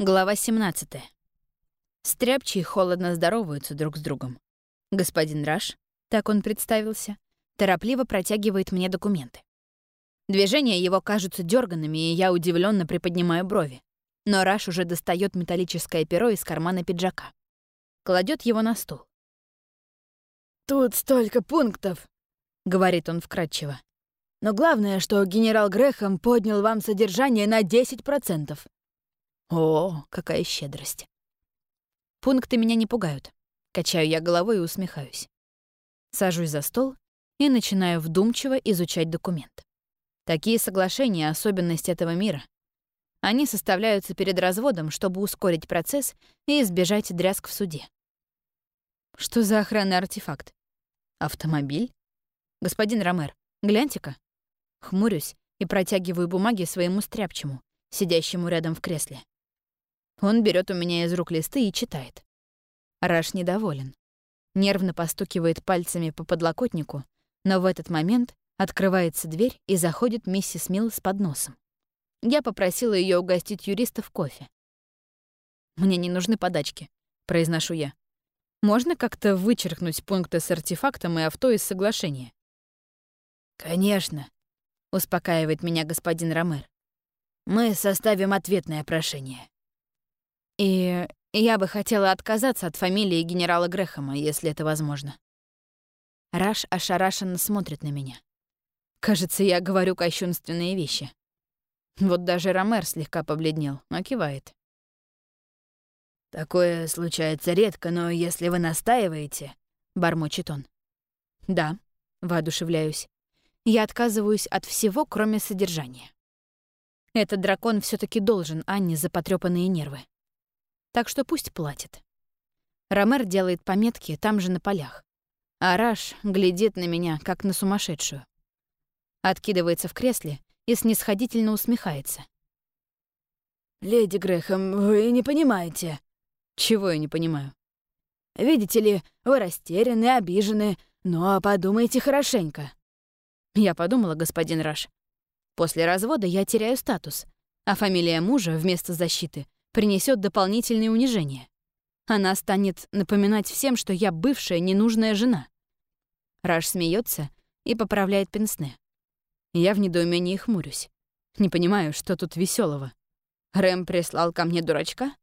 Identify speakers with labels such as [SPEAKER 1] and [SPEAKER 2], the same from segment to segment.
[SPEAKER 1] Глава 17. Стряпчие холодно здороваются друг с другом. Господин Раш, так он представился, торопливо протягивает мне документы. Движения его кажутся дерганными, и я удивленно приподнимаю брови. Но Раш уже достает металлическое перо из кармана пиджака. Кладет его на стол.
[SPEAKER 2] «Тут столько пунктов», — говорит он вкратчиво. «Но главное, что генерал Грэхэм поднял вам содержание на 10%.
[SPEAKER 1] О, какая щедрость. Пункты меня не пугают. Качаю я головой и усмехаюсь. Сажусь за стол и начинаю вдумчиво изучать документ. Такие соглашения — особенность этого мира. Они составляются перед разводом, чтобы ускорить процесс и избежать дрязг в суде. Что за охранный артефакт? Автомобиль? Господин Ромер, гляньте-ка. Хмурюсь и протягиваю бумаги своему стряпчему, сидящему рядом в кресле. Он берет у меня из рук листы и читает. Раш недоволен. Нервно постукивает пальцами по подлокотнику, но в этот момент открывается дверь и заходит миссис Милл с подносом. Я попросила ее угостить юристов кофе. «Мне не нужны подачки», — произношу я. «Можно как-то вычеркнуть пункты с артефактом и авто из соглашения?»
[SPEAKER 2] «Конечно», — успокаивает меня господин Ромер. «Мы составим ответное прошение».
[SPEAKER 1] И я бы хотела отказаться от фамилии генерала Грэхэма, если это возможно. Раш ошарашенно смотрит на меня. Кажется, я говорю кощунственные вещи. Вот даже Ромер слегка побледнел, но кивает.
[SPEAKER 2] «Такое случается редко, но если вы настаиваете...» — бормочет он.
[SPEAKER 1] «Да», — воодушевляюсь. «Я отказываюсь от всего, кроме содержания. Этот дракон все таки должен Анне за потрёпанные нервы так что пусть платит. Ромер делает пометки там же на полях. А Раш глядит на меня, как на сумасшедшую. Откидывается в кресле и снисходительно усмехается.
[SPEAKER 2] «Леди Грэхэм, вы не понимаете».
[SPEAKER 1] «Чего я не понимаю?»
[SPEAKER 2] «Видите ли, вы растеряны, обижены, но подумайте хорошенько».
[SPEAKER 1] Я подумала, господин Раш. После развода я теряю статус, а фамилия мужа вместо защиты принесет дополнительные унижения. Она станет напоминать всем, что я бывшая ненужная жена. Раш смеется и поправляет пенсне. Я в недоумении хмурюсь. Не понимаю, что тут веселого. Рэм прислал ко мне дурачка?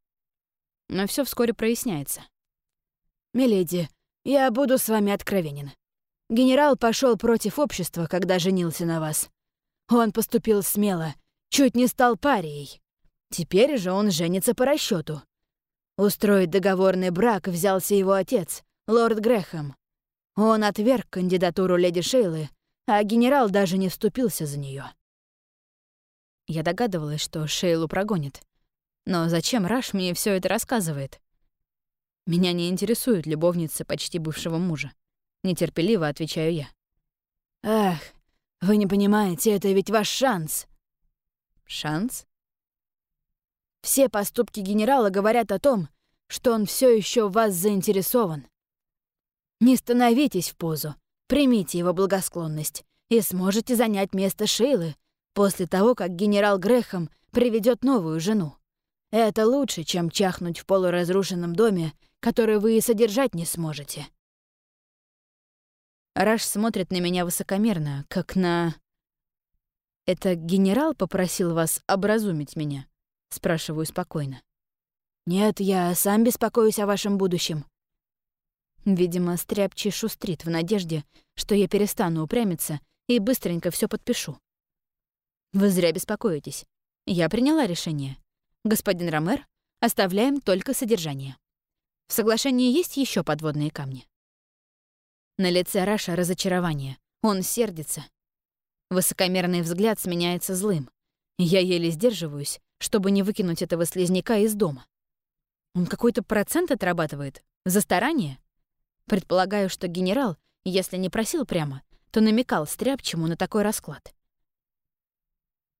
[SPEAKER 1] Но все вскоре проясняется.
[SPEAKER 2] «Миледи, я буду с вами откровенен. Генерал пошел против общества, когда женился на вас. Он поступил смело, чуть не стал парией. Теперь же он женится по расчету. Устроить договорный брак взялся его отец, лорд Грэхэм. Он отверг кандидатуру леди Шейлы, а генерал даже не вступился за нее.
[SPEAKER 1] Я догадывалась, что Шейлу прогонит. Но зачем Раш мне все это рассказывает? Меня не интересует любовница почти бывшего мужа. Нетерпеливо отвечаю я.
[SPEAKER 2] «Ах, вы не понимаете, это ведь ваш шанс».
[SPEAKER 1] «Шанс?»
[SPEAKER 2] Все поступки генерала говорят о том, что он все еще в вас заинтересован. Не становитесь в позу, примите его благосклонность и сможете занять место Шейлы после того, как генерал Грехом приведет новую жену. Это лучше, чем чахнуть в полуразрушенном доме, который вы и содержать не сможете.
[SPEAKER 1] Раш смотрит на меня высокомерно, как на... Это генерал попросил вас образумить меня? — спрашиваю спокойно.
[SPEAKER 2] «Нет, я сам беспокоюсь о вашем будущем».
[SPEAKER 1] Видимо, стряпчий шустрит в надежде, что я перестану упрямиться и быстренько все подпишу. Вы зря беспокоитесь. Я приняла решение. Господин Ромер, оставляем только содержание. В соглашении есть еще подводные камни. На лице Раша разочарование. Он сердится. Высокомерный взгляд сменяется злым. Я еле сдерживаюсь, чтобы не выкинуть этого слизняка из дома. Он какой-то процент отрабатывает? За старание? Предполагаю, что генерал, если не просил прямо, то намекал стряпчему на такой расклад.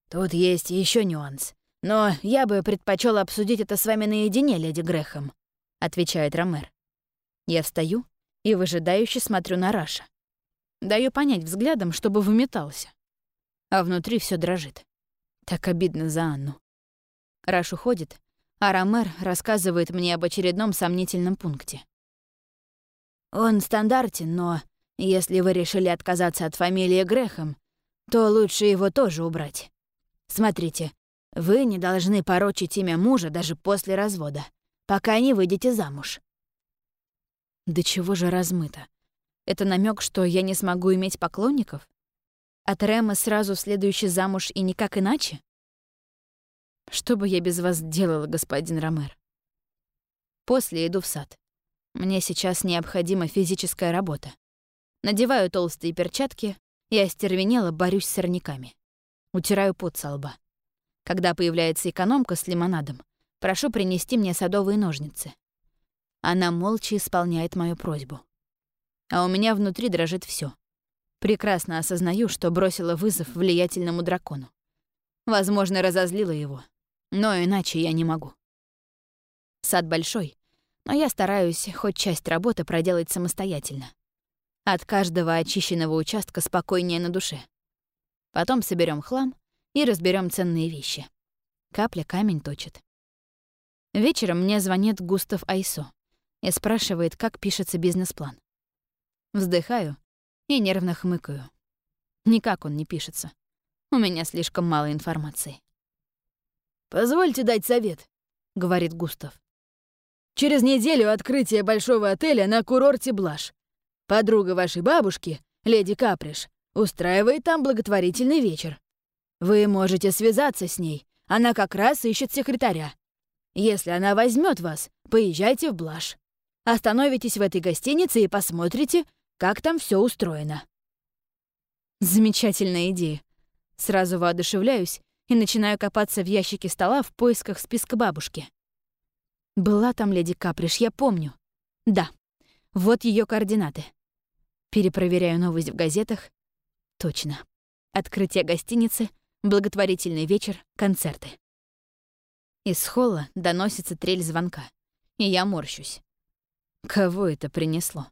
[SPEAKER 2] «Тут есть еще нюанс. Но я бы предпочел обсудить это с вами наедине, леди Грехом», — отвечает Ромер.
[SPEAKER 1] Я встаю и выжидающе смотрю на Раша. Даю понять взглядом, чтобы выметался. А внутри все дрожит. Так обидно за Анну. Раш уходит, а Ромер рассказывает мне об очередном сомнительном пункте.
[SPEAKER 2] Он стандартен, но если вы решили отказаться от фамилии Грехом, то лучше его тоже убрать. Смотрите, вы не должны порочить имя мужа даже после развода, пока не выйдете замуж.
[SPEAKER 1] Да чего же размыто? Это намек, что я не смогу иметь поклонников? От Рема сразу следующий замуж и никак иначе? Что бы я без вас делала, господин Ромер? После иду в сад. Мне сейчас необходима физическая работа. Надеваю толстые перчатки и остервенело борюсь с сорняками. Утираю пот со лба. Когда появляется экономка с лимонадом, прошу принести мне садовые ножницы. Она молча исполняет мою просьбу. А у меня внутри дрожит все. Прекрасно осознаю, что бросила вызов влиятельному дракону. Возможно, разозлила его, но иначе я не могу. Сад большой, но я стараюсь хоть часть работы проделать самостоятельно. От каждого очищенного участка спокойнее на душе. Потом соберем хлам и разберем ценные вещи. Капля камень точит. Вечером мне звонит Густав Айсо и спрашивает, как пишется бизнес-план. Вздыхаю и нервно хмыкаю. Никак он не пишется. У меня слишком мало информации.
[SPEAKER 2] «Позвольте дать совет», — говорит Густав. «Через неделю открытие большого отеля на курорте Блаш. Подруга вашей бабушки, леди Каприш, устраивает там благотворительный вечер. Вы можете связаться с ней, она как раз ищет секретаря. Если она возьмет вас, поезжайте в Блаш. Остановитесь в этой гостинице и посмотрите, как там все устроено».
[SPEAKER 1] Замечательная идея. Сразу воодушевляюсь и начинаю копаться в ящике стола в поисках списка бабушки. Была там леди Каприш, я помню. Да, вот ее координаты. Перепроверяю новость в газетах. Точно. Открытие гостиницы, благотворительный вечер, концерты. Из холла доносится трель звонка, и я морщусь. Кого это принесло?